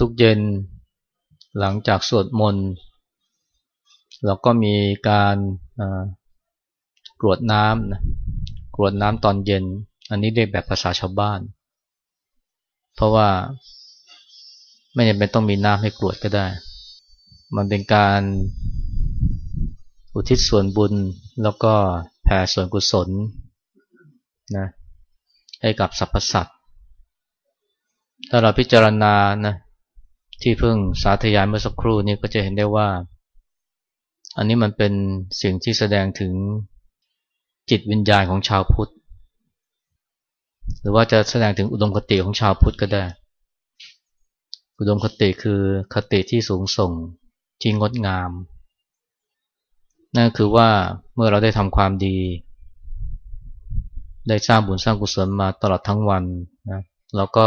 ทุกเย็น หลังจากสวดมนต์เราก็มีการกรวดน้ำนะกรวดน้ำตอนเย็น อันนี้เรียกแบบภาษาชาวบ้าน เพราะว่าไม่จำเป็นต้องมีน้ำให้กรวดก็ได้ มันเป็นการอุทิศส่วนบุญแล้วก็แผ่ส่วนกุศลนะให้กับสรรพสัตว์ถ้าเราพิจารณานะ ที่เพิ่งสาธยายเมื่อสักครู่นี้ก็จะเห็นได้ว่า อันนี้มันเป็นสิ่งที่แสดงถึงจิตวิญญาณของชาวพุทธ หรือว่าจะแสดงถึงอุดมคติของชาวพุทธก็ได้ อุดมคติคือคติที่สูงส่งที่งดงาม นั่นคือว่าเมื่อเราได้ทำความดี ได้สร้างบุญสร้างกุศลมาตลอดทั้งวันนะเราก็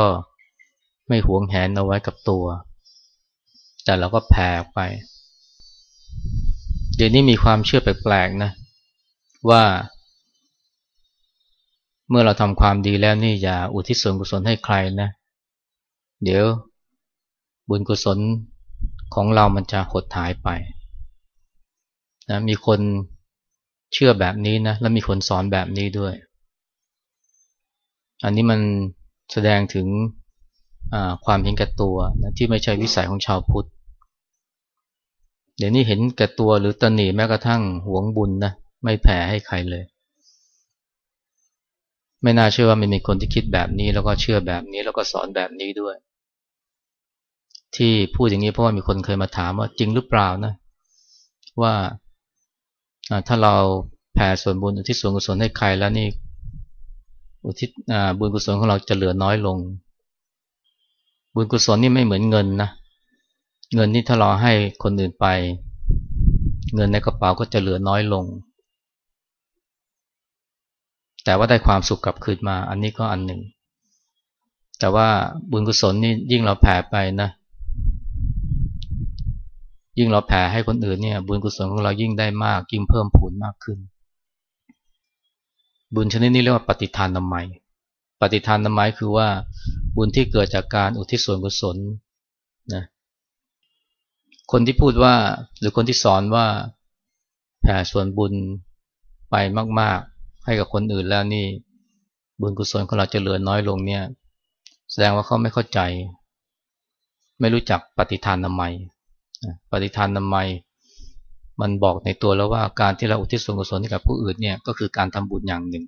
ไม่หวงแหนเอาไว้กับตัว แต่เราก็แผ่ไป เดี๋ยวนี้มีความเชื่อแปลกๆนะว่า เมื่อเราทำความดีแล้วนี่อย่าอุทิศส่วนกุศลให้ใครนะ เดี๋ยวบุญกุศลของเรามันจะหดหายไปนะมีคนเชื่อแบบนี้นะ และมีคนสอนแบบนี้ด้วย อันนี้มันแสดงถึงความเห็นแก่ตัวนะที่ไม่ใช่วิสัยของชาวพุทธ เดี๋ยวนี้เห็นแก่ตัวหรือตนีแม้กระทั่งหวงบุญนะไม่แผ่ให้ใครเลย ไม่น่าเชื่อว่ามันมีคนที่คิดแบบนี้ แล้วก็เชื่อแบบนี้ แล้วก็สอนแบบนี้ด้วย ที่พูดอย่างนี้เพราะว่ามีคนเคยมาถามว่าจริงหรือเปล่านะว่าถ้าเราแผ่ส่วนบุญอุทิศส่วนกุศลให้ใครแล้วนี่อุทิศบุญกุศลของเราจะเหลือน้อยลง บุญกุศลนี่ไม่เหมือนเงินนะ เงินนี่ถ้าเราให้คนอื่นไป เงินในกระเป๋าก็จะเหลือน้อยลง แต่ว่าได้ความสุขกลับคืนมา อันนี้ก็อันหนึ่ง แต่ว่าบุญกุศลนี่ยิ่งเราแผ่ไปนะ ยิ่งเราแผ่ให้คนอื่นเนี่ย บุญกุศลของเรายิ่งได้มาก ยิ่งเพิ่มผลมากขึ้น บุญชนิดนี้เรียกว่าปฏิทานนามัยปฏิทานนามัยคือว่าบุญที่เกิดจากการอุทิศส่วนกุศลนะ คนที่พูดว่าหรือคนที่สอนว่าแผ่ส่วนบุญไปมาก ๆ ให้กับคนอื่นแล้วนี่ บุญกุศลของเราจะเหลือน้อยลงเนี่ย แสดงว่าเขาไม่เข้าใจ ไม่รู้จักปฏิทานนามัยปฏิทานนามัยมันบอกในตัวแล้วว่าการที่เราอุทิศส่วนกุศลให้กับผู้อื่นเนี่ยก็คือการทำบุญอย่างหนึ่ง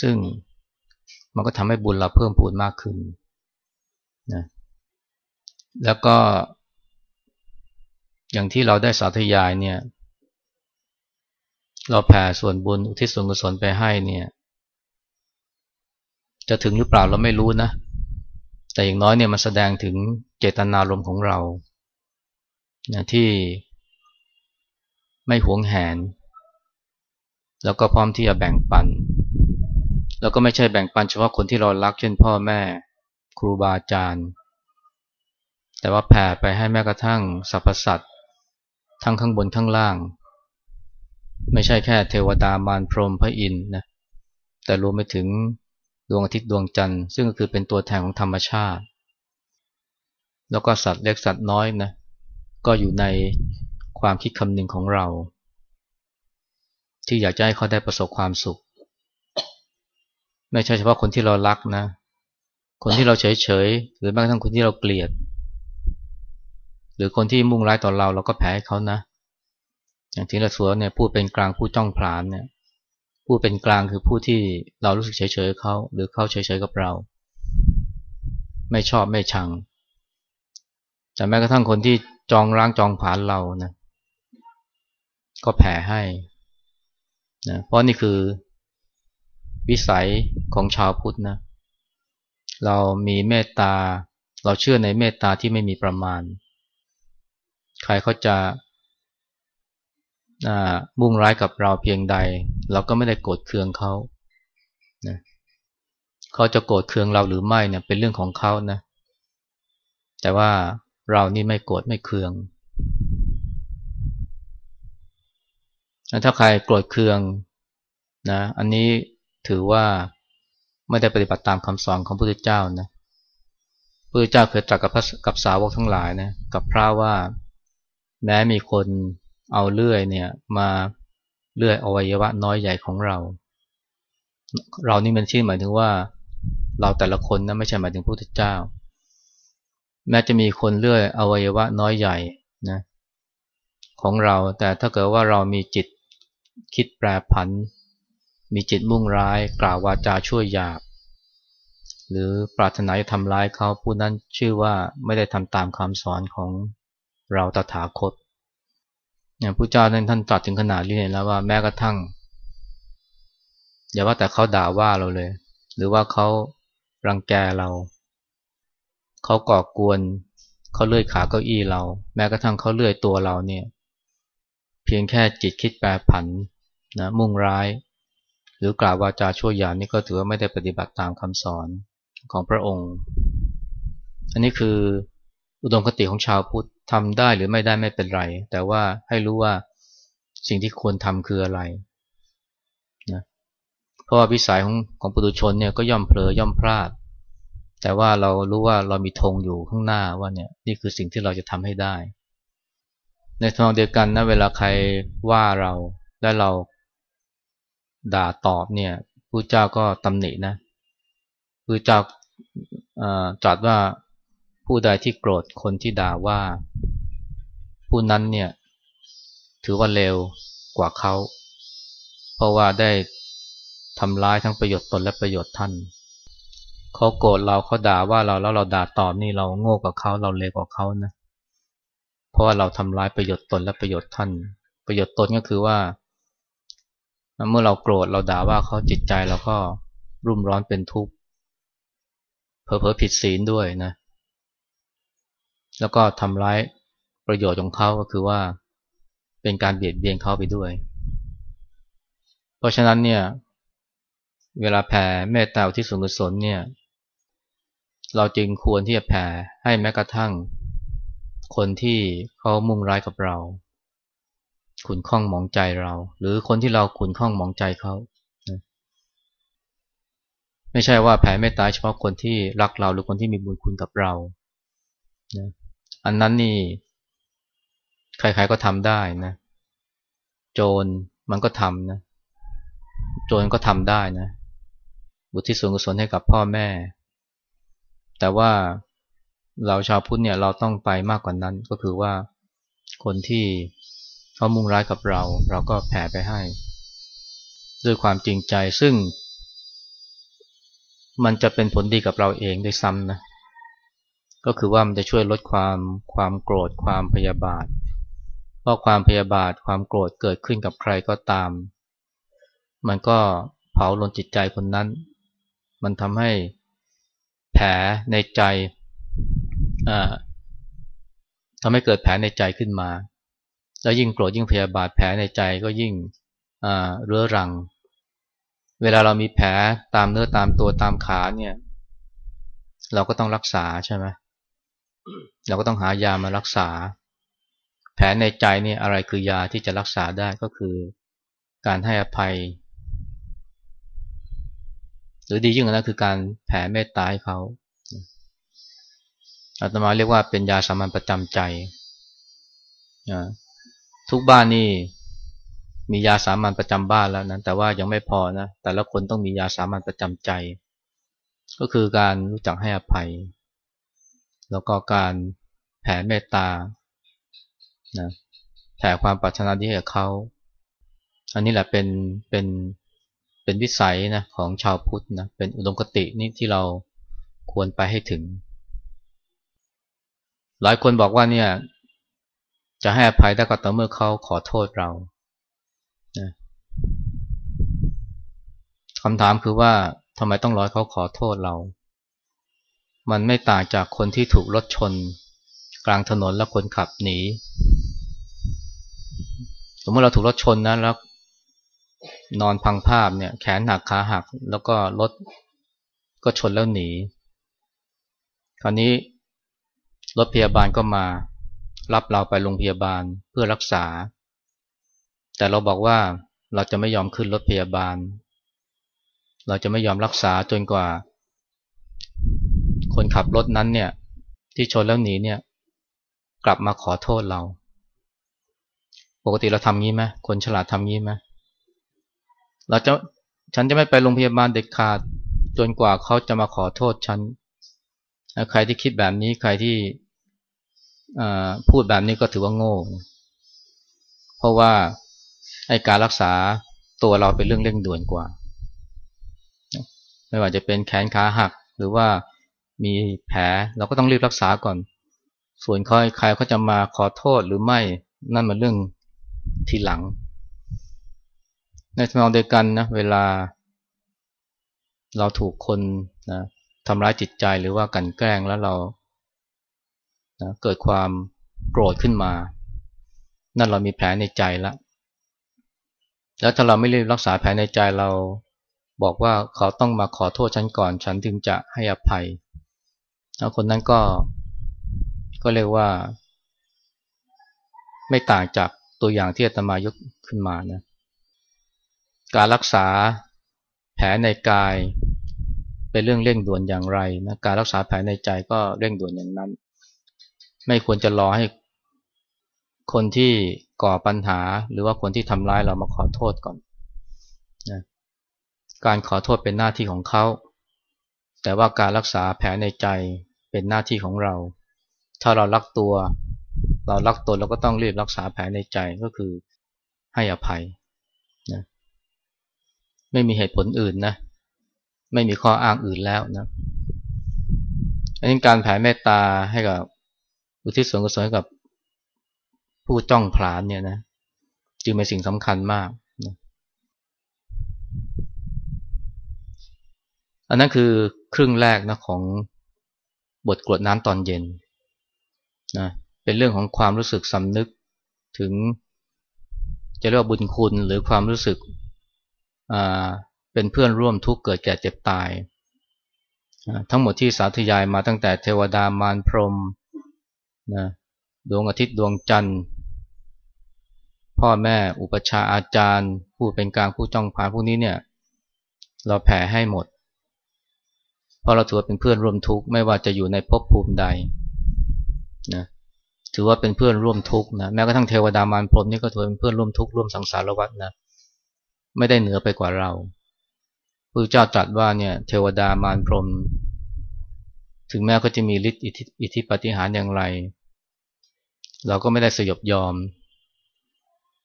ซึ่งมันก็ทำให้บุญเราเพิ่มพูนมากขึ้นนะแล้วก็ อย่างที่เราได้สาธยายเนี่ย เราแผ่ส่วนบุญอุทิศส่วนกุศลไปให้เนี่ย จะถึงหรือเปล่าเราไม่รู้นะ แต่อย่างน้อยเนี่ยมันแสดงถึงเจตนารมณ์ของเรานะที่ไม่หวงแหน แล้วก็พร้อมที่จะแบ่งปัน แล้วก็ไม่ใช่แบ่งปันเฉพาะคนที่เรารักเช่นพ่อแม่ ครูบาอาจารย์ แต่ว่าแผ่ไปให้แม้กระทั่งสรรพสัตว์ ทั้งข้างบนข้างล่าง ไม่ใช่แค่เทวดามารพรหมพระอินทร์นะแต่รวมไปถึงดวงอาทิตย์ดวงจันทร์ซึ่งก็คือเป็นตัวแทนของธรรมชาติ แล้วก็สัตว์เล็กสัตว์น้อยนะก็อยู่ในความคิดคำนึงของเรา ที่อยากจะให้เขาได้ประสบความสุข ไม่ใช่เฉพาะคนที่เรารักนะ คนที่เราเฉยเฉยหรือแม้กระทั่งคนที่เราเกลียด หรือคนที่มุ่งร้ายต่อเราเราก็แพ้ให้เขานะ อย่างที่ละสัวเนี่ยพูดเป็นกลางผู้จ้องผลานเนี่ยผู้เป็นกลางคือผู้ที่เรารู้สึกเฉยๆเขาหรือเขาเฉยๆกับเรา ไม่ชอบไม่ชัง แต่แม้กระทั่งคนที่จองร้างจองผานเรานะก็แผ่ให้นะเพราะนี่คือวิสัยของชาวพุทธนะ เรามีเมตตา เราเชื่อในเมตตาที่ไม่มีประมาณ ใครเขาจะมุ่งร้ายกับเราเพียงใด เราก็ไม่ได้โกรธเคืองเขานะเขาจะโกรธเคืองเราหรือไม่เนี่ยเป็นเรื่องของเขานะ แต่ว่าเรานี่ไม่โกรธไม่เคือง ถ้าใครโกรธเคืองนะ อันนี้ถือว่าไม่ได้ปฏิบัติตามคำสอนของพระพุทธเจ้านะพระพุระเจ้าเคยตรัสกับกับสาวกทั้งหลายนะ กับพระว่า แม้มีคนเอาเลื่อยเนี่ยมาเลื่อยอวัยวะน้อยใหญ่ของเรา เรานี่มันชื่อหมายถึงว่า เราแต่ละคนนะไม่ใช่หมายถึงพระพุทธเจ้า แม้จะมีคนเลื่อยอวัยวะน้อยใหญ่นะของเรา แต่ถ้าเกิดว่าเรามีจิตคิดแปรผัน มีจิตมุ่งร้ายกล่าววาจาช่วยหยาบ หรือปรารถนาจะทำร้ายเขาผู้นั้นชื่อว่าไม่ได้ทำตามคำสอนของ เราตถาคตอย่างพระเจ้าท่านท่านตรัสถึงขนาดนี้เลยแล้วว่าแม้กระทั่ง อย่าว่าแต่เขาด่าว่าเราเลย หรือว่าเขารังแกเราเขาก่อกวนเขาเลื่อยขาเก้าอี้เรา แม้กระทั่งเขาเลื่อยตัวเราเนี่ย เพียงแค่จิตคิดแปรผันนะมุ่งร้าย หรือกล่าววาจาชั่วอย่างนี้ก็ถือว่าไม่ได้ปฏิบัติตามคำสอนของพระองค์ อันนี้คืออุดมคติของชาวพุทธ ทำได้หรือไม่ได้ไม่เป็นไร แต่ว่าให้รู้ว่าสิ่งที่ควรทำคืออะไรนะเพราะว่าวิสัยของของปุถุชนเนี่ยก็ย่อมเผลอย่อมพลาด แต่ว่าเรารู้ว่าเรามีธงอยู่ข้างหน้าว่าเนี่ยนี่คือสิ่งที่เราจะทำให้ได้ ในทางเดียวกันนะเวลาใครว่าเราและเราด่าตอบเนี่ยผู้เจ้าก็ตำหนินะผู้เจ้าตรัสว่า ผู้ใดที่โกรธคนที่ด่าว่า ผู้นั้นเนี่ยถือว่าเลวกว่าเขา เพราะว่าได้ทำร้ายทั้งประโยชน์ตนและประโยชน์ท่าน เขาโกรธเราเขาด่าว่าเราแล้วเราด่าตอบนี่เราโง่กว่าเขาเราเลวกว่าเขานะ เพราะว่าเราทำร้ายประโยชน์ตนและประโยชน์ท่าน ประโยชน์ตนก็คือว่า เมื่อเราโกรธเราด่าว่าเขาจิตใจเราก็รุ่มร้อนเป็นทุกข์เผลอๆผิดศีลด้วยนะ แล้วก็ทำร้ายประโยชน์ของเขาก็คือว่าเป็นการเบียดเบียนเขาไปด้วย เพราะฉะนั้นเนี่ย เวลาแผ่เมตตาที่สุนกุศลเนี่ย เราจึงควรที่จะแผ่ให้แม้กระทั่ง คนที่เขามุ่งร้ายกับเรา ขุนข้องมองใจเรา หรือคนที่เราขุนข้องมองใจเขาไม่ใช่ว่าแผ่เมตตาเฉพาะคนที่รักเราหรือคนที่มีบุญคุณกับเรานะ อันนั้นนี่ ใครๆก็ทำได้นะ โจรมันก็ทำนะ โจรก็ทำได้นะ บุตรที่ส่วนกุศลให้กับพ่อแม่ แต่ว่าเราชาวพุทธเนี่ยเราต้องไปมากกว่านั้นก็คือว่าคนที่เขามุ่งร้ายกับเรา เราก็แผ่ไปให้ ด้วยความจริงใจซึ่ง มันจะเป็นผลดีกับเราเองด้วยซ้ำนะ ก็คือว่ามันจะช่วยลดความความโกรธความพยาบาท เพราะความพยาบาทความโกรธเกิดขึ้นกับใครก็ตาม มันก็เผาลนจิตใจคนนั้น มันทำให้แผลในใจทำให้เกิดแผลในใจขึ้นมา แล้วยิ่งโกรธยิ่งพยาบาทแผลในใจก็ยิ่งเรื้อรัง เวลาเรามีแผลตามเนื้อตามตัวตามขาเนี่ย เราก็ต้องรักษาใช่ไหมเเราก็ต้องหายามารักษา แผลในใจนี่อะไรคือยาที่จะรักษาได้ก็คือการให้อภัย หรือดียิ่งกว่านั้นคือการแผ่เมตตาให้เขาอาตมาเรียกว่าเป็นยาสามัญประจำใจทุกบ้านนี่มียาสามัญประจำบ้านแล้วนะแต่ว่ายังไม่พอนะแต่ละคนต้องมียาสามัญประจำใจ ก็คือการรู้จักให้อภัย แล้วก็การแผ่เมตตานะแผ่ความปรารถนาดีให้กับเขา อันนี้แหละเป็นเป็นเป็นวิสัยนะของชาวพุทธนะเป็นอุดมคตินี่ที่เราควรไปให้ถึง หลายคนบอกว่าเนี่ยจะให้อภัยได้ก็ต่อเมื่อเขาขอโทษเรานะคำถามคือว่าทำไมต้องรอเขาขอโทษเรา มันไม่ต่างจากคนที่ถูกรถชน กลางถนนแล้วคนขับหนี สมมติเราถูกรถชนนะแล้วนอนพังภาพเนี่ย แขนหักขาหัก แล้วก็รถก็ชนแล้วหนี คราวนี้รถพยาบาลก็มา รับเราไปโรงพยาบาลเพื่อรักษา แต่เราบอกว่าเราจะไม่ยอมขึ้นรถพยาบาล เราจะไม่ยอมรักษาจนกว่า คนขับรถนั้นเนี่ย ที่ชนแล้วหนีเนี่ย กลับมาขอโทษเรา ปกติเราทำงี้ไหมคนฉลาดทำงี้ไหมเราจะฉันจะไม่ไปโรงพยาบาลเด็ดขาดจนกว่าเขาจะมาขอโทษฉันใครที่คิดแบบนี้ใครที่พูดแบบนี้ก็ถือว่าโง่ เพราะว่าไอการรักษาตัวเราเป็นเรื่องเร่งด่วนกว่า ไม่ว่าจะเป็นแขนขาหักหรือว่า มีแผลเราก็ต้องรีบรักษาก่อน ส่วนใครใครเขาจะมาขอโทษหรือไม่นั่นมันเรื่องทีหลัง ในทางเดียวกันนะเวลา เราถูกคนนะทำร้ายจิตใจหรือว่ากันแกล้งแล้วเรานะเกิดความโกรธขึ้นมา นั่นเรามีแผลในใจแล้วแล้วถ้าเราไม่รีบรักษาแผลในใจเราบอกว่าเขาต้องมาขอโทษฉันก่อน ฉันถึงจะให้อภัย แล้วคนนั้นก็ก็เรียกว่า ไม่ต่างจากตัวอย่างที่อาตมายกขึ้นมานะการรักษาแผลในกาย เป็นเรื่องเร่งด่วนอย่างไรนะการรักษาแผลในใจก็เร่งด่วนอย่างนั้น ไม่ควรจะรอให้คนที่ก่อปัญหาหรือว่าคนที่ทำร้ายเรามาขอโทษก่อนนะการขอโทษเป็นหน้าที่ของเขา แต่ว่าการรักษาแผลในใจ เป็นหน้าที่ของเรา ถ้าเรารักตัว เรารักตนเราก็ต้องรีบรักษาแผลในใจก็คือให้อภัยนะไม่มีเหตุผลอื่นนะ ไม่มีข้ออ้างอื่นแล้วนะอันนี้การแผ่เมตตาให้กับอุทิศส่วนกุศลให้กับผู้จ้องผลานเนี่ยนะ จึงเป็นสิ่งสำคัญมากนะอันนั้นคือครึ่งแรกนะของ บทกรวดน้ำตอนเย็นนะเป็นเรื่องของความรู้สึกสำนึกถึงจะเรียกว่าบุญคุณหรือความรู้สึกเป็นเพื่อนร่วมทุกข์เกิดแก่เจ็บตาย ทั้งหมดที่สาธยายมาตั้งแต่เทวดามารพรมนะดวงอาทิตย์ดวงจันทร์ พ่อแม่อุปชาอาจารย์ ผู้เป็นกลางผู้จ้องผาพวกนี้เนี่ย เราแผ่ให้หมด เพราะเราถือว่าเป็นเพื่อนร่วมทุกข์ไม่ว่าจะอยู่ในภพภูมิใดนะถือว่าเป็นเพื่อนร่วมทุกข์นะแม้กระทั่งเทวดามารพรมนี่ก็ถือเป็นเพื่อนร่วมทุกข์ร่วมสังสารวัฏนะไม่ได้เหนือไปกว่าเราพระเจ้าตรัสว่าเนี่ยเทวดามารพรมถึงแม้เขาจะมีฤทธิ์อิทธิปฏิหารอย่างไร เราก็ไม่ได้สยบยอม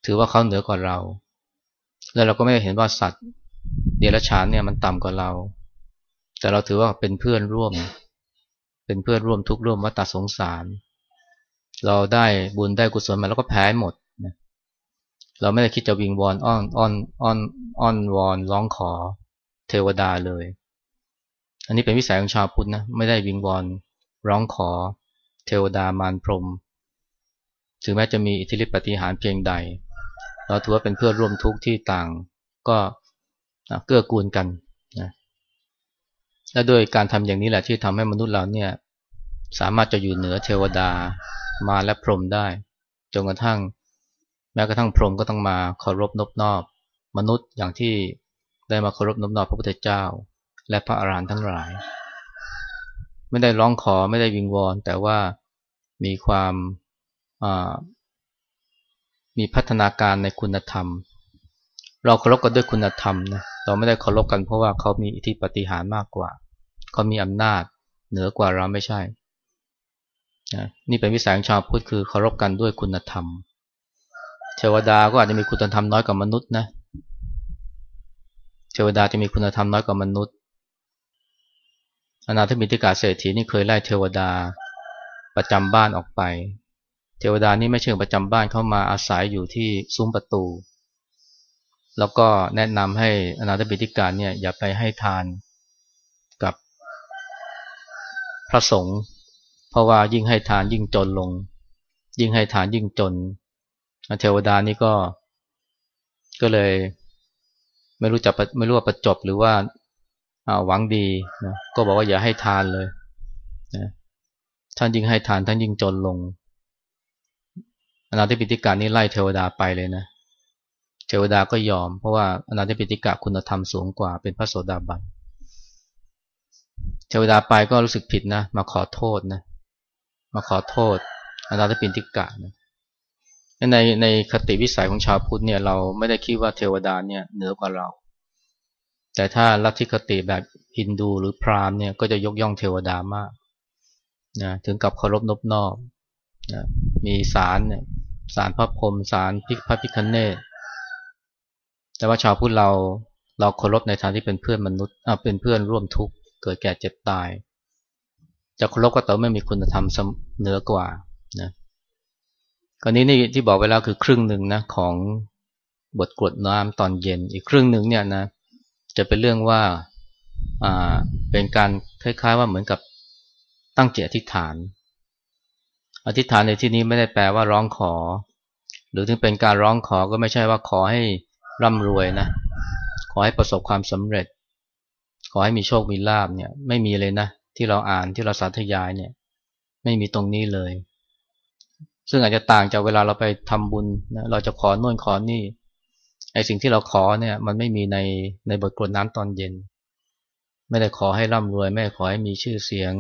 ถือว่าเขาเหนือกว่าเรา แล้วเราก็ไม่ได้เห็นว่าสัตว์เดรัจฉานเนี่ยมันต่ำกว่าเรา แต่เราถือว่าเป็นเพื่อนร่วม เป็นเพื่อนร่วมทุกร่วมวัฏสงสาร เราได้บุญได้กุศลมาแล้วก็แพ้หมดนะเราไม่ได้คิดจะวิงวอนอ้อนอ้อนอ้อนอ้อนวอนร้องขอเทวดาเลย อันนี้เป็นวิสัยของชาวพุทธนะไม่ได้วิงวอนร้องขอเทวดามารพรมถึงแม้จะมีอิทธิฤทธิปฏิหารเพียงใด เราถือว่าเป็นเพื่อนร่วมทุกข์ที่ต่าง ก็เกื้อกูลกัน และโดยการทำอย่างนี้แหละที่ทำให้มนุษย์เราเนี่ยสามารถจะอยู่เหนือเทวดามาและพรหมได้จนกระทั่ง แม้กระทั่งพรหมก็ต้องมาเคารพนบนอบ มนุษย์อย่างที่ได้มาเคารพนบนอบพระพุทธเจ้า และพระอรหันต์ทั้งหลาย ไม่ได้ร้องขอไม่ได้วิงวอน แต่ว่ามีความมีพัฒนาการในคุณธรรม เราเคารพกันด้วยคุณธรรมนะเราไม่ได้เคารพกันเพราะว่าเขามีอิทธิปฏิหารมากกว่า เขามีอำนาจเหนือกว่าเราไม่ใช่นี่เป็นวิสัยของชาวพุทธคือเคารพกันด้วยคุณธรรม เทวดาก็อาจจะมีคุณธรรมน้อยกว่ามนุษย์นะเทวดาจะมีคุณธรรมน้อยกว่ามนุษย์ อนาถมิติกาเศรษฐีนี่เคยไล่เทวดาประจำบ้านออกไป เทวดานี่ไม่เชิงประจำบ้านเข้ามาอาศัยอยู่ที่ซุ้มประตู แล้วก็แนะนำให้อนาถบิติกาเนี่ยอย่าไปให้ทาน พระสงฆ์เพราะว่ายิ่งให้ทานยิ่งจนลง ยิ่งให้ทานยิ่งจนเทวดานี่ก็ ก็เลย ไม่รู้จะไม่รู้ว่าประจบหรือว่าหวังดีนะก็บอกว่าอย่าให้ทานเลยนะท่านยิ่งให้ทานท่านยิ่งจนลงอนาถปิติกานี่ไล่เทวดาไปเลยนะเทวดาก็ยอม เพราะว่าอนาถปิติกาคุณธรรมสูงกว่าเป็นพระโสดาบันเทวดาไปก็รู้สึกผิดนะ มาขอโทษนะ มาขอโทษอนาถปินทิกะนะในในคติวิสัยของชาวพุทธเนี่ยเราไม่ได้คิดว่าเทวดาเนี่ยเหนือกว่าเรา แต่ถ้าลัทธิคติแบบฮินดูหรือพราหมณ์เนี่ยก็จะยกย่องเทวดามากนะถึงกับเคารพนบนอบนะมีสารเนี่ยสารพระพรหมสารพิพระพิคเนตแต่ว่าชาวพุทธเราเราเคารพในทางที่เป็นเพื่อนมนุษย์เป็นเพื่อนร่วมทุกข์ เกิดแก่เจ็บตาย จะเคารพก็ต่ไม่มีคุณธรรมเหนือกว่านะกรณีนี้ที่บอกไว้แล้วคือครึ่งหนึ่งนะของบทกรวดน้ำตอนเย็น อีกครึ่งหนึ่งเนี่ยนะจะเป็นเรื่องว่าอ่าเป็นการคล้ายๆว่าเหมือนกับตั้งเจตอธิษฐาน อธิษฐานในที่นี้ไม่ได้แปลว่าร้องขอ หรือถึงเป็นการร้องขอก็ไม่ใช่ว่าขอให้ร่ำรวยนะ ขอให้ประสบความสำเร็จ ขอให้มีโชคมีลาบเนี่ยไม่มีเลยนะ ที่เราอ่านที่เราสาธยายเนี่ย ไม่มีตรงนี้เลย ซึ่งอาจจะต่างจากเวลาเราไปทำบุญนะเราจะขอโน่นขอนี่ไอสิ่งที่เราขอเนี่ย มันไม่มีในในบทกรวดน้ำตอนเย็น ไม่ได้ขอให้ร่ำรวย ไม่ได้ขอให้มีชื่อเสียง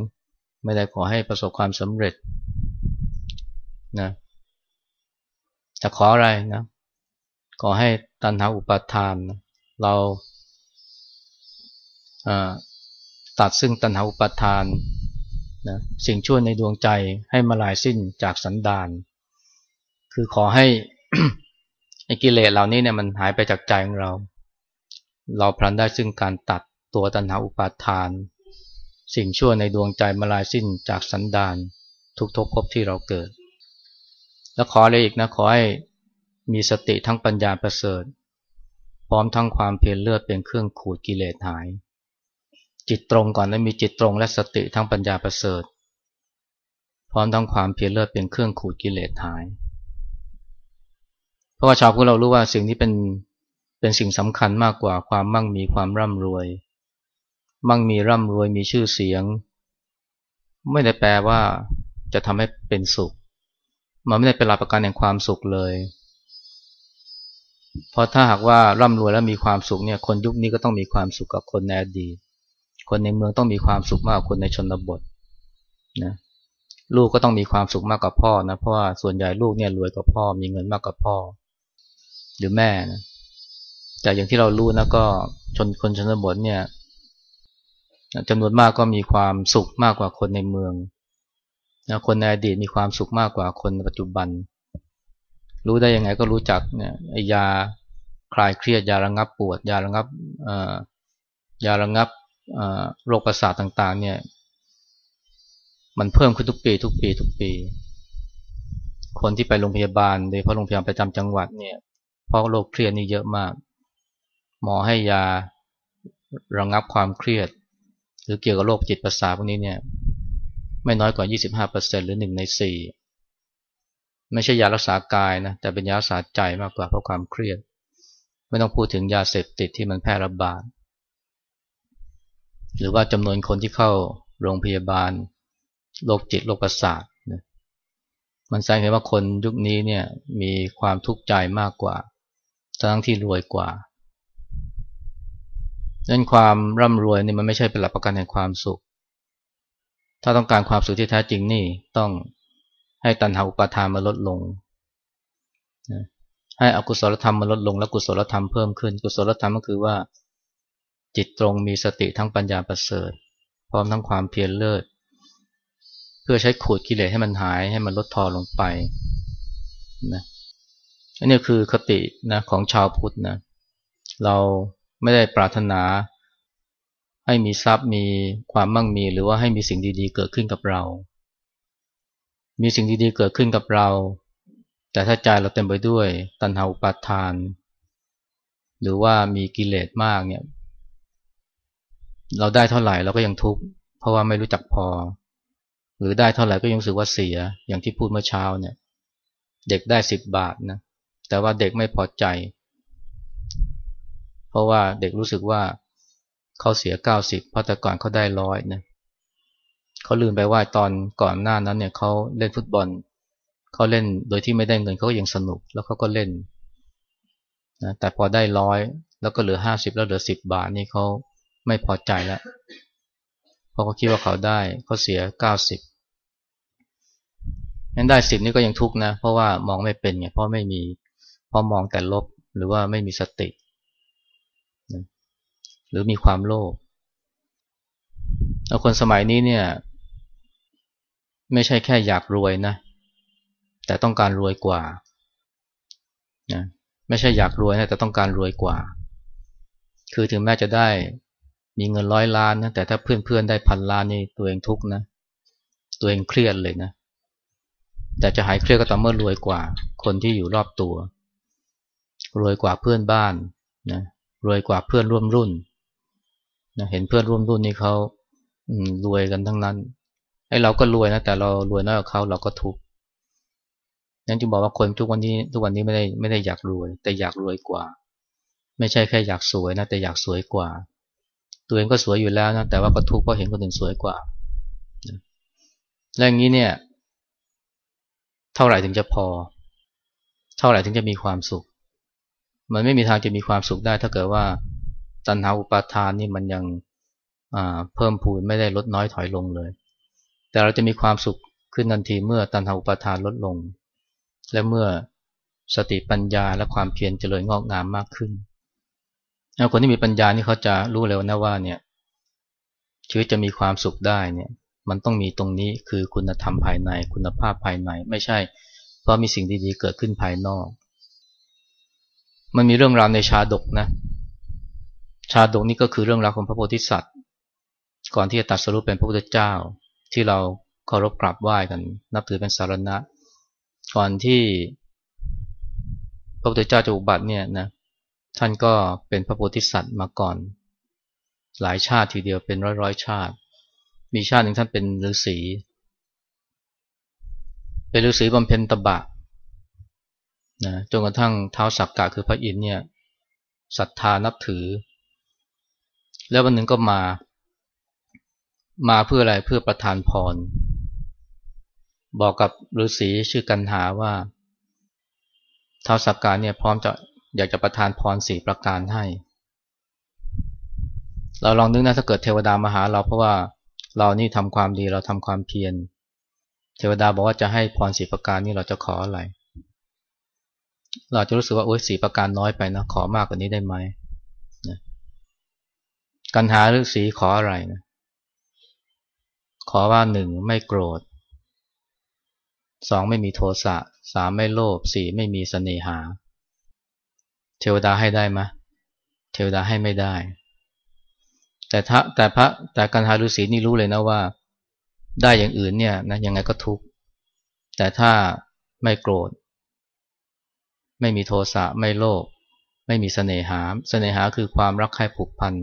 ไม่ได้ขอให้ประสบความสำเร็จนะจะขออะไรนะขอให้ตัณหาอุปาทานเรา ตัดซึ่งตัณหาอุปาทานนะสิ่งชั่วในดวงใจให้มาลายสิ้นจากสันดาน คือขอให้ไอ้กิเลสเหล่านี้เนี่ยมันหายไปจากใจของเรา เราพลันได้ซึ่งการตัดตัวตัณหาอุปาทาน สิ่งชั่วในดวงใจมาลายสิ้นจากสันดาน ทุกทภพที่เราเกิด แล้วขออะไรอีกนะขอให้มีสติทั้งปัญญาประเสริฐ พร้อมทั้งความเพียรเลือดเป็นเครื่องขูดกิเลสหาย จิตตรงก่อนแล้วมีจิตตรงและสติทั้งปัญญาประเสริฐ พร้อมทั้งความเพียรเลือดเป็นเครื่องขูดกิเลสหาย เพราะว่าชาวพุทธเรารู้ว่าสิ่งนี้เป็นเป็นสิ่งสำคัญมากกว่าความมั่งมีความร่ำรวย มั่งมีร่ำรวยมีชื่อเสียง ไม่ได้แปลว่าจะทำให้เป็นสุข มันไม่ได้เป็นหลักประกันแห่งความสุขเลยเพราะถ้าหากว่าร่ำรวยแล้วมีความสุขเนี่ยคนยุคนี้ก็ต้องมีความสุขกับคนในอดีต คนในเมืองต้องมีความสุขมากกว่าคนในชนบทนะลูกก็ต้องมีความสุขมากกว่าพ่อนะเพราะว่าส่วนใหญ่ลูกเนี่ยรวยกว่าพ่อมีเงินมากกว่าพ่อ หรือแม่นะแต่อย่างที่เรารู้นะก็ชนคนชนบทเนี่ยจำนวนมากก็มีความสุขมากกว่าคนในเมืองนะคนในอดีตมีความสุขมากกว่าคนปัจจุบัน รู้ได้ยังไงก็รู้จักเนี่ยยาคลายเครียดยาระงับปวด ยาระงับยาระงับ โรคประสาทต่างๆ เนี่ย มันเพิ่มขึ้นทุกปี ทุกปี ทุกปี คนที่ไปโรงพยาบาลโดยเฉพาะโรงพยาบาลประจำจังหวัดเนี่ยเพราะโรคเครียดนี่เยอะมาก หมอให้ยาระงับความเครียด หรือเกี่ยวกับโรคจิตประสาทพวกนี้เนี่ย ไม่น้อยกว่า 25%หรือ 1 ใน 4 ไม่ใช่ยารักษากายนะแต่เป็นยารักษาใจมากกว่าเพราะความเครียด ไม่ต้องพูดถึงยาเสพติดที่มันแพร่ระบาด หรือว่าจำนวนคนที่เข้าโรงพยาบาลโรคจิตโรคประสาทนะมันแสดงเห็นว่าคนยุคนี้เนี่ยมีความทุกข์ใจมากกว่า ทั้งที่รวยกว่าดังนั้นความร่ำรวยนี่มันไม่ใช่เป็นหลักประกันแห่งความสุข ถ้าต้องการความสุขที่แท้จริงนี่ต้องให้ตัณหาอุปาทานมาลดลง ให้อกุศลธรรมมาลดลง และกุศลธรรมเพิ่มขึ้น กุศลธรรมก็คือว่า จิตตรงมีสติทั้งปัญญาประเสริฐ พร้อมทั้งความเพียรเลิศ เพื่อใช้ขูดกิเลสให้มันหายให้มันลดทอลงไปนะอันนี้คือคตินะของชาวพุทธนะเราไม่ได้ปรารถนา ให้มีทรัพย์มีความมั่งมี หรือว่าให้มีสิ่งดีๆ เกิดขึ้นกับเรา มีสิ่งดีๆเกิดขึ้นกับเรา แต่ถ้าใจเราเต็มไปด้วยตัณหาอุปาทาน หรือว่ามีกิเลสมากเนี่ย เราได้เท่าไหร่เราก็ยังทุกข์เพราะว่าไม่รู้จักพอ หรือได้เท่าไหร่ก็ยังรู้สึกว่าเสียอย่างที่พูดเมื่อเช้าเนี่ย เด็กได้สิบบาทนะแต่ว่าเด็กไม่พอใจ เพราะว่าเด็กรู้สึกว่าเขาเสียเก้าสิบเพราะแต่ก่อนเขาได้ร้อยนะเขาลืมไปว่าตอนก่อนหน้านั้นเนี่ยเขาเล่นฟุตบอลเขาเล่นโดยที่ไม่ได้เงินเขาก็ยังสนุกแล้วเขาก็เล่นนะแต่พอได้ร้อยแล้วก็เหลือห้าสิบแล้วเหลือสิบบาทนี่เขา ไม่พอใจแล้วเพราะเขาคิดว่าเขาได้เขาเสียเก้าสิบงั้นได้สิบนี่ก็ยังทุกข์นะ เพราะว่ามองไม่เป็นไงเพราะไม่มีเพราะมองแต่ลบหรือว่าไม่มีสติ หรือมีความโลภแล้วคนสมัยนี้เนี่ย ไม่ใช่แค่อยากรวยนะ แต่ต้องการรวยกว่านะไม่ใช่อยากรวยนะแต่ต้องการรวยกว่า คือถึงแม้จะได้ มีเงินร้อยล้านนะแต่ถ้าเพื่อนๆได้พันล้านนี่ตัวเองทุกนะ ตัวเองเครียดเลยนะ แต่จะหายเครียดก็ต่อเมื่อรวยกว่า คนที่อยู่รอบตัว รวยกว่าเพื่อนบ้านนะรวยกว่าเพื่อนร่วมรุ่นนะเห็นเพื่อนร่วมรุ่นนี่เขารวยกันทั้งนั้นไอ้เราก็รวยนะแต่เรารวยน้อยกว่าเขาเราก็ทุกข์นั้นจึงบอกว่าคนทุกวันนี้ทุกวันนี้ไม่ได้ไม่ได้อยากรวย แต่อยากรวยกว่า ไม่ใช่แค่อยากสวยนะแต่อยากสวยกว่า ตัวเองก็สวยอยู่แล้วนะแต่ว่าก็ทุกข์เพราะเห็นคนอื่นสวยกว่าและอย่างนี้เนี่ย เท่าไหร่ถึงจะพอ เท่าไหร่ถึงจะมีความสุข มันไม่มีทางจะมีความสุขได้ ถ้าเกิดว่าตัณหาอุปาทานนี่มันยังเพิ่มพูนไม่ได้ลดน้อยถอยลงเลย แต่เราจะมีความสุขขึ้นทันทีเมื่อตัณหาอุปาทานลดลง และเมื่อสติปัญญาและความเพียรเจริญงอกงามมากขึ้น คนที่มีปัญญานี่เขาจะรู้เร็วนะว่าเนี่ยชีวิตจะมีความสุขได้เนี่ย มันต้องมีตรงนี้คือคุณธรรมภายใน คุณภาพภายใน ไม่ใช่ เพราะมีสิ่งดีๆเกิดขึ้นภายนอก มันมีเรื่องราวในชาดกนะ ชาดกนี่ก็คือเรื่องราวของพระโพธิสัตว์ ก่อนที่จะตัดสรุปเป็นพระพุทธเจ้า ที่เราเคารพกราบไหว้กัน นับถือเป็นสารณะ ก่อนที่พระพุทธเจ้าจะอุบัติเนี่ยนะ ท่านก็เป็นพระโพธิสัตว์มาก่อน หลายชาติทีเดียวเป็นร้อยร้อยชาติ มีชาติหนึ่งท่านเป็นฤาษี เป็นฤาษีบำเพ็ญตบะนะจนกระทั่งเท้าสักกะคือพระอินทร์เนี่ยศรัทธานับถือ แล้ววันหนึ่งก็มา มาเพื่ออะไรเพื่อประทานพร บอกกับฤาษีชื่อกันหาว่าท้าวสักการเนี่ยพร้อมจะ อยากจะประทานพรสี่ประการให้ เราลองนึกนะถ้าเกิดเทวดามาหาเราเพราะว่าเรานี่ทำความดีเราทำความเพียร เทวดาบอกว่าจะให้พรสี่ประการนี่เราจะขออะไร เราจะรู้สึกว่าโอ้ยสี่ประการน้อยไปนะขอมากกว่านี้ได้ไหมกันหาฤาษีขออะไรนะขอว่าหนึ่งไม่โกรธสองไม่มีโทสะสามไม่โลภสี่ไม่มีสเสน่หา เทวดาให้ได้ไหมเทวดาให้ไม่ได้ แต่ถ้าแต่พระแต่กันหาฤาษีนี่รู้เลยนะว่า ได้อย่างอื่นเนี่ยนะยังไงก็ทุกข์แต่ถ้าไม่โกรธ ไม่มีโทสะไม่โลภไม่มีสเสน่หาสเสน่หาคือความรักใคร่ผูกพัน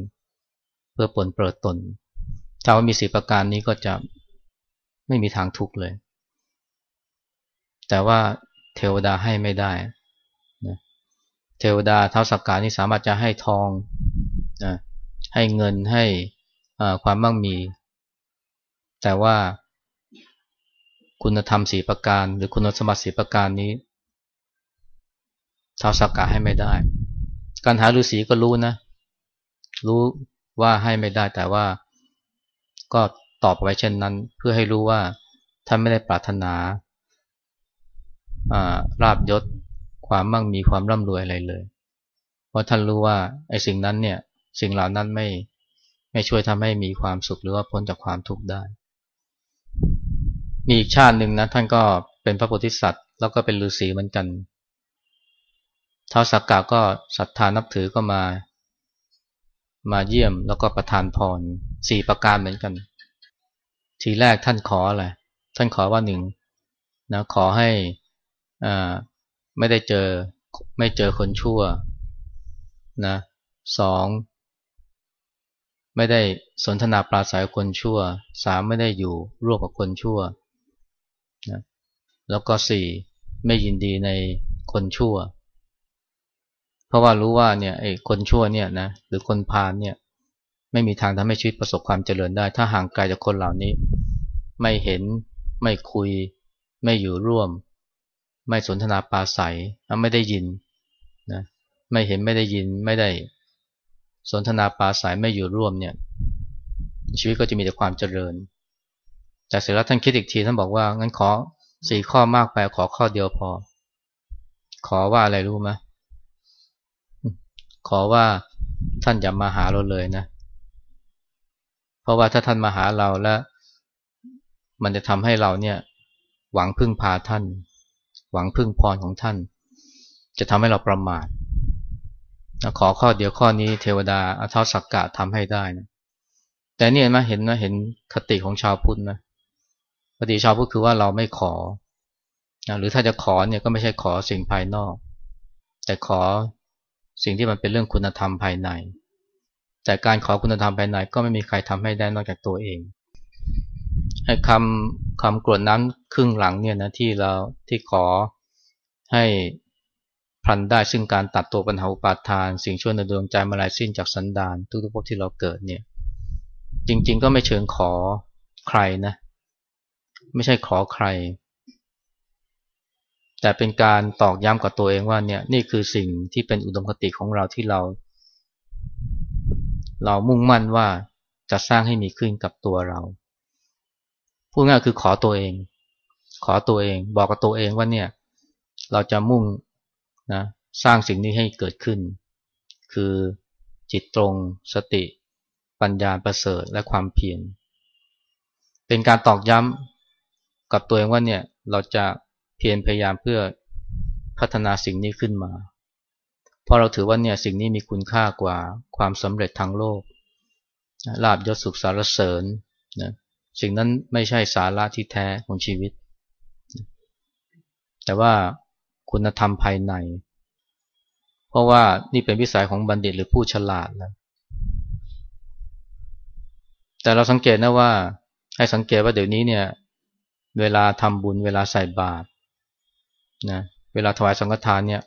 เพื่อปนเปิดตนถ้าว่ามีสีประการนี้ก็จะไม่มีทางทุกข์เลย แต่ว่าเทวดาให้ไม่ได้ เทวดาเท้าสักการนี่สามารถจะให้ทองนะให้เงินให้ความมั่งมี แต่ว่าคุณธรรมสีประการ หรือคุณสมบัติสีประการนี้ท้าสักการให้ไม่ได้ การหาฤาษีก็รู้นะ รู้ว่าให้ไม่ได้แต่ว่า ก็ตอบไว้เช่นนั้น เพื่อให้รู้ว่าท่านไม่ได้ปรารถนาราบยศ ความมั่งมีความร่ำรวยอะไรเลย เพราะท่านรู้ว่าไอ้สิ่งนั้นเนี่ยสิ่งเหล่านั้นไม่ไม่ช่วยทำให้มีความสุขหรือว่าพ้นจากความทุกข์ได้ มีอีกชาติหนึ่งนะท่านก็เป็นพระโพธิสัตว์ แล้วก็เป็นฤาษีเหมือนกันท้าวสักกะก็ศรัทธานับถือก็มา มาเยี่ยมแล้วก็ประทานพรสี่ประการเหมือนกัน ทีแรกท่านขออะไรท่านขอว่าหนึ่งนะขอให้อ่า ไม่ได้เจอไม่เจอคนชั่วนะสองไม่ได้สนทนาปราศัยคนชั่วสามไม่ได้อยู่ร่วมกับคนชั่วนะแล้วก็สี่ไม่ยินดีในคนชั่ว เพราะว่ารู้ว่าเนี่ยไอ้คนชั่วเนี่ยนะหรือคนพาลเนี่ยไม่มีทางทำให้ชีวิตประสบความเจริญได้ ถ้าห่างไกลจากคนเหล่านี้ ไม่เห็นไม่คุย ไม่อยู่ร่วม ไม่สนทนาปาศัยไม่ได้ยินนะไม่เห็นไม่ได้ยินไม่ได้สนทนาปาศัยไม่อยู่ร่วมเนี่ย ชีวิตก็จะมีแต่ความเจริญจากเสร็จแล้วท่านคิดอีกทีท่านบอกว่างั้นขอสี่ข้อมากไปขอข้อเดียวพอ ขอว่าอะไรรู้ไหมขอว่าท่านอย่ามาหาเราเลยนะ เพราะว่าถ้าท่านมาหาเราแล้ว มันจะทำให้เราเนี่ย หวังพึ่งพาท่าน หวังพึ่งพรของท่าน จะทำให้เราประมาทขอข้อเดียวข้อนี้เทวดาอาเท้าสักกะทำให้ได้นะแต่นี่เห็นไหมเห็นนะเห็นคติของชาวพุทธไหมคติชาวพุทธคือว่าเราไม่ขอนะหรือถ้าจะขอเนี่ยก็ไม่ใช่ขอสิ่งภายนอก แต่ขอสิ่งที่มันเป็นเรื่องคุณธรรมภายใน แต่การขอคุณธรรมภายในก็ไม่มีใครทำให้ได้นอกจากตัวเอง ให้คำคำกรวดน้ำครึ่งหลังเนี่ยนะที่เราที่ขอให้พลันได้ซึ่งการตัดตัวปัญหาอุปาทาน สิ่งชั่วในดวงใจมาลายสิ้นจากสันดานทุกๆพบที่เราเกิดเนี่ย จริง ๆ ก็ไม่เชิงขอใครนะ ไม่ใช่ขอใคร แต่เป็นการตอกย้ำกับตัวเองว่าเนี่ยนี่คือสิ่งที่เป็นอุดมคติของเราที่เรา เรามุ่งมั่นว่าจะสร้างให้มีขึ้นกับตัวเรา พูดง่ายคือขอตัวเอง ขอตัวเอง บอกกับตัวเองว่าเนี่ย เราจะมุ่งนะสร้างสิ่งนี้ให้เกิดขึ้น คือจิตตรงสติ ปัญญาประเสริฐและความเพียรเป็นการตอกย้ำกับตัวเองว่าเนี่ยเราจะเพียรพยายามเพื่อพัฒนาสิ่งนี้ขึ้นมาเพราะเราถือว่าเนี่ยสิ่งนี้มีคุณค่ากว่าความสำเร็จทางโลกลาบยศสุขสารเสริญนะ สิ่งนั้นไม่ใช่สาระที่แท้ของชีวิต แต่ว่าคุณธรรมภายใน เพราะว่านี่เป็นวิสัยของบัณฑิตหรือผู้ฉลาดนะแต่เราสังเกตนะว่า ให้สังเกตว่าเดี๋ยวนี้เนี่ย เวลาทำบุญเวลาใส่บาตรนะเวลาถวายสังฆทานเนี่ย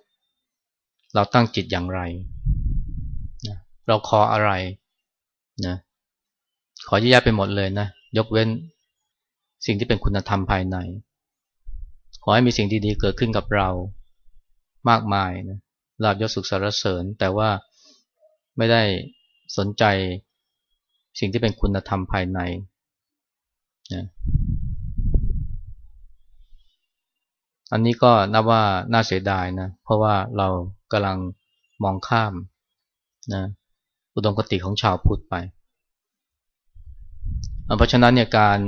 เราตั้งจิตอย่างไรนะเราขออะไรนะขอแยกไปหมดเลยนะ ยกเว้นสิ่งที่เป็นคุณธรรมภายใน ขอให้มีสิ่งดีๆเกิดขึ้นกับเรามากมายนะลาบยศสุขสารเสริญ แต่ว่าไม่ได้สนใจสิ่งที่เป็นคุณธรรมภายในนะอันนี้ก็นับว่าน่าเสียดายนะ เพราะว่าเรากำลังมองข้ามนะอุดมคติของชาวพุทธไป เพราะฉะนั้นเนี่ยการ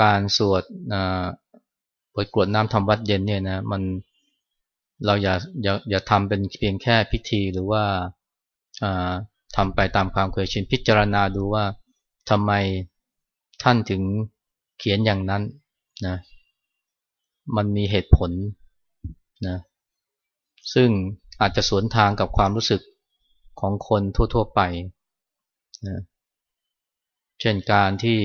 การสวดบทกรวดน้ำทำวัดเย็นเนี่ยนะมันเราอย่าอย่าอย่าทำเป็นเพียงแค่พิธีหรือว่าทำไปตามความเคยชินพิจารณาดูว่าทำไมท่านถึงเขียนอย่างนั้นนะมันมีเหตุผลนะซึ่งอาจจะสวนทางกับความรู้สึกของคนทั่ว ๆ ไปนะ เช่นการที่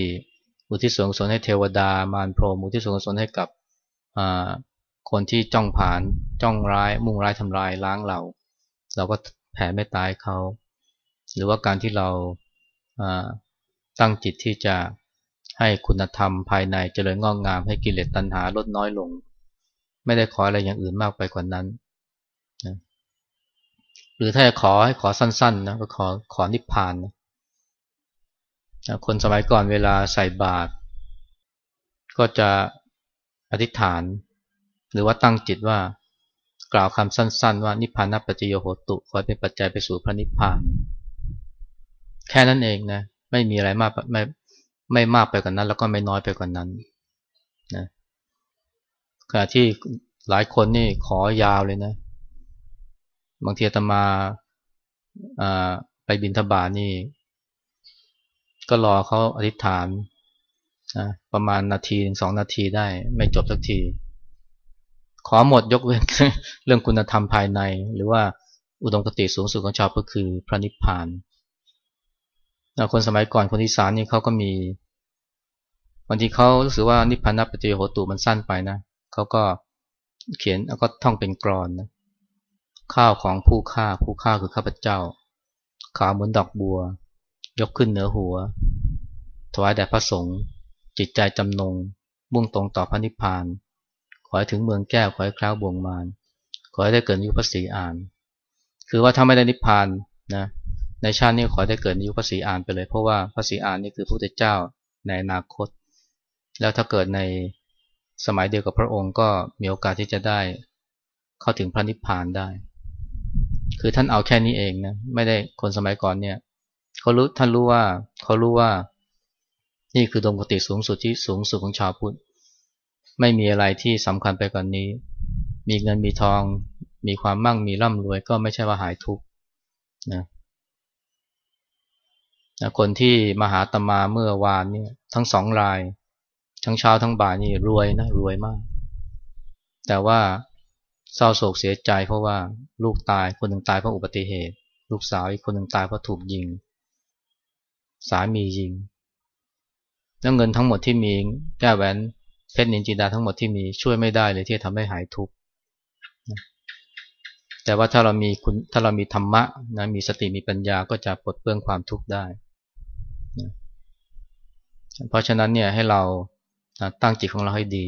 อุทิศส่วนกุศลให้เทวดามารพรหมอุทิศส่วนกุศลให้กับคนที่จ้องผ่านจ้องร้าย มุ่งร้ายทำลายล้างเรา เราก็แผ่ไม่ตายเขา หรือว่าการที่เราตั้งจิตที่จะให้คุณธรรมภายในเจริญงอกงามให้กิเลสตัณหาลดน้อยลง ไม่ได้ขออะไรอย่างอื่นมากไปกว่านั้นนะหรือถ้าจะขอให้ขอสั้นๆนะก็ขอขอนิพพานนะ คนสมัยก่อนเวลาใส่บาตรก็จะอธิษฐาน หรือว่าตั้งจิตว่ากล่าวคำสั้น ๆ ว่านิพพานัปัจจโยโหตุขอเป็นปัจจัยไปสู่พระนิพพาน แค่นั้นเองนะไม่มีอะไรมากไม่ไม่มากไปกว่านนั้น แล้วก็ไม่น้อยไปกว่านนั้นนะขณะที่หลายคนนี่ขอยาวเลยนะ บางทีตมาไปบินทบาทนี่ ก็รอเขาอธิษฐานนะประมาณนาทีถึงสองนาทีได้ ไม่จบสักที ขอหมดยกเว้นเรื่องคุณธรรมภายใน หรือว่าอุดมคติสูงสุดของชาวก็คือพระนิพพานคนสมัยก่อนคนอีสานนี่เขาก็มีบางทีเขารู้สึกว่านิพพานัปฏิโหตุมันสั้นไปนะเขาก็เขียนแล้วก็ท่องเป็นกรอนนะข้าวของผู้ฆ่าผู้ฆ่าคือข้าพเจ้า ขาเหมือนดอกบัว ยกขึ้นเหนือหัว ถวายแด่พระสงฆ์จิตใจจำนงมุ่งตรงต่อพระนิพพาน ขอให้ถึงเมืองแก้ว ขอให้คล้าวบวงมารขอให้ได้เกิดยุคพระศรีอ่าน คือว่าถ้าไม่ได้นิพพานนะในชาตินี้ขอได้เกิดในยุคพระศรีอานไปเลย เพราะว่าพระศรีอานนี่คือพระพุทธเจ้าในอนาคต แล้วถ้าเกิดในสมัยเดียวกับพระองค์ก็มีโอกาสที่จะได้เข้าถึงพระนิพพานได้ คือท่านเอาแค่นี้เองนะไม่ได้คนสมัยก่อนเนี่ย เขารู้ท่านรู้ว่าเขารู้ว่า นี่คือดวงปกติสูงสุดที่สูงสุดของชาวพุทธไม่มีอะไรที่สำคัญไปกว่านนี้ มีเงินมีทอง มีความมั่งมีร่ำรวยก็ไม่ใช่ว่าหายทุกข์นะคนที่มาหาตมาเมื่อวานเนี่ยทั้งสองราย ทั้งเช้าทั้งบ่ายนี่รวยนะรวยมาก แต่ว่าเศร้าโศกเสียใจเพราะว่าลูกตายคนหนึ่งตายเพราะอุบัติเหตุ ลูกสาวอีกคนหนึ่งตายเพราะถูกยิง สามียิง แล้วเงินทั้งหมดที่มีแก้แหวนเพชรนินจินดาทั้งหมดที่มีช่วยไม่ได้เลยที่ทำให้หายทุกข์แต่ว่าถ้าเรามีคุณถ้าเรามีธรรมะนะมีสติมีปัญญาก็จะปลดเปลื้องความทุกข์ได้ เพราะฉะนั้นเนี่ยให้เราตั้งจิตของเราให้ดี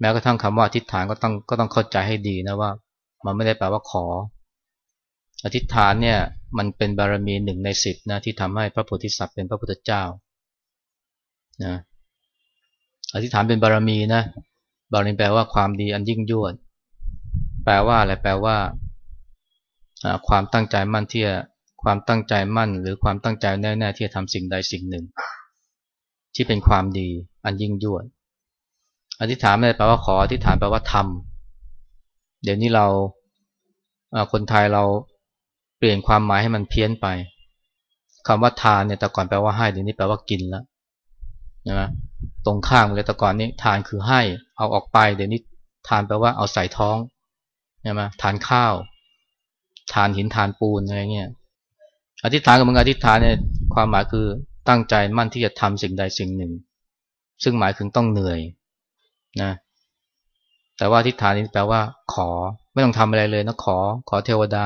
แม้กระทั่งคำว่าอธิษฐานก็ต้องก็ต้องเข้าใจให้ดีนะว่า มันไม่ได้แปลว่าขอ อธิษฐานเนี่ยมันเป็นบารมีหนึ่งในสิบนะที่ทำให้พระโพธิสัตว์เป็นพระพุทธเจ้านะอธิษฐานเป็นบารมีนะบารมีแปลว่าความดีอันยิ่งยวด แปลว่าอะไรแปลว่าความตั้งใจมั่นที่จะความตั้งใจมั่น หรือความตั้งใจแน่ๆที่จะทำสิ่งใดสิ่งหนึ่ง ที่เป็นความดีอันยิ่งยวดอธิษฐานไม่ได้แปลว่าขออธิษฐานแปลว่าทำเดี๋ยวนี้เราคนไทยเรา ปลี่ยนความหมายให้มันเพี้ยนไปคำว่าทานเนี่ยแต่ก่อนแปลว่าให้เดี๋ยวนี้แปลว่ากินแล้วนะตรงข้ามเลยแต่ก่อนนี้ทานคือให้ เอาออกไป เดี๋ยวนี้ทานแปลว่าเอาใส่ท้องใช่ไหมทานข้าว ทานหินทานปูนอะไรเงี้ยอธิษฐานกับมึงอธิษฐานเนี่ยความหมายคือตั้งใจมั่นที่จะทำสิ่งใดสิ่งหนึ่ง ซึ่งหมายถึงต้องเหนื่อยนะแต่ว่าอธิษฐานนี้แปลว่า ขอไม่ต้องทำอะไรเลยนะขอ ขอเทวดา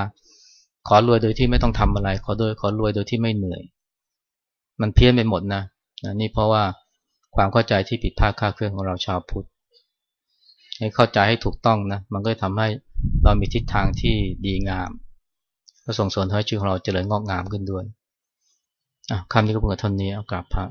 ขอรวยโดยที่ไม่ต้องทำอะไร ขอโดยขอรวยโดยที่ไม่เหนื่อย มันเพี้ยนไปหมดนะนี่เพราะว่าความเข้าใจที่ผิดพลาดค่าเครื่องของเราชาวพุทธให้เข้าใจให้ถูกต้องนะมันก็จะทำให้เรามีทิศทางที่ดีงามก็ส่งเสริมให้ชีวิตของเราเจริญงอกงามขึ้นด้วยคำนี้ก็เพื่อท่านนี้เอากราบพระ